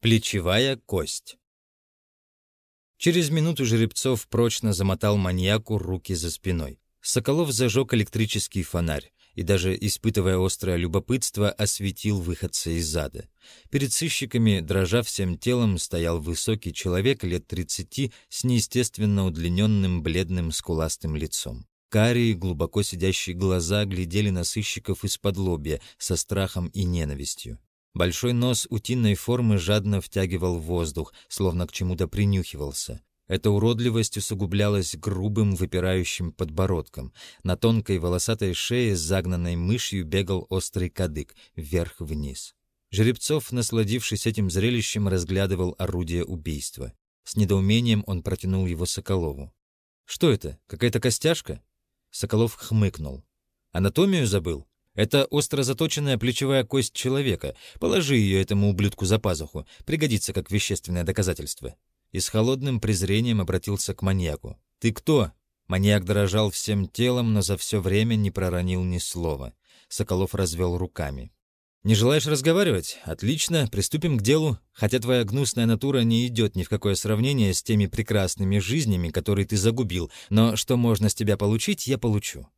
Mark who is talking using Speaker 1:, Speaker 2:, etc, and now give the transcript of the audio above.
Speaker 1: Плечевая кость. Через минуту Жеребцов прочно замотал маньяку руки за спиной. Соколов зажег электрический фонарь и, даже испытывая острое любопытство, осветил выходца из зада. Перед сыщиками, дрожа всем телом, стоял высокий человек лет тридцати с неестественно удлиненным бледным скуластым лицом. Карие, глубоко сидящие глаза глядели на сыщиков из-под лобья со страхом и ненавистью. Большой нос утиной формы жадно втягивал воздух, словно к чему-то принюхивался. Эта уродливость усугублялась грубым выпирающим подбородком. На тонкой волосатой шее с загнанной мышью бегал острый кадык вверх-вниз. Жеребцов, насладившись этим зрелищем, разглядывал орудие убийства. С недоумением он протянул его Соколову. «Что это? Какая-то костяшка?» Соколов хмыкнул. «Анатомию забыл? Это остро заточенная плечевая кость человека. Положи ее этому ублюдку за пазуху. Пригодится как вещественное доказательство». И с холодным презрением обратился к маньяку. «Ты кто?» Маньяк дрожал всем телом, но за все время не проронил ни слова. Соколов развел руками. «Не желаешь разговаривать? Отлично, приступим к делу. Хотя твоя гнусная натура не идет ни в какое сравнение с теми прекрасными жизнями, которые ты загубил, но что можно с тебя получить, я получу.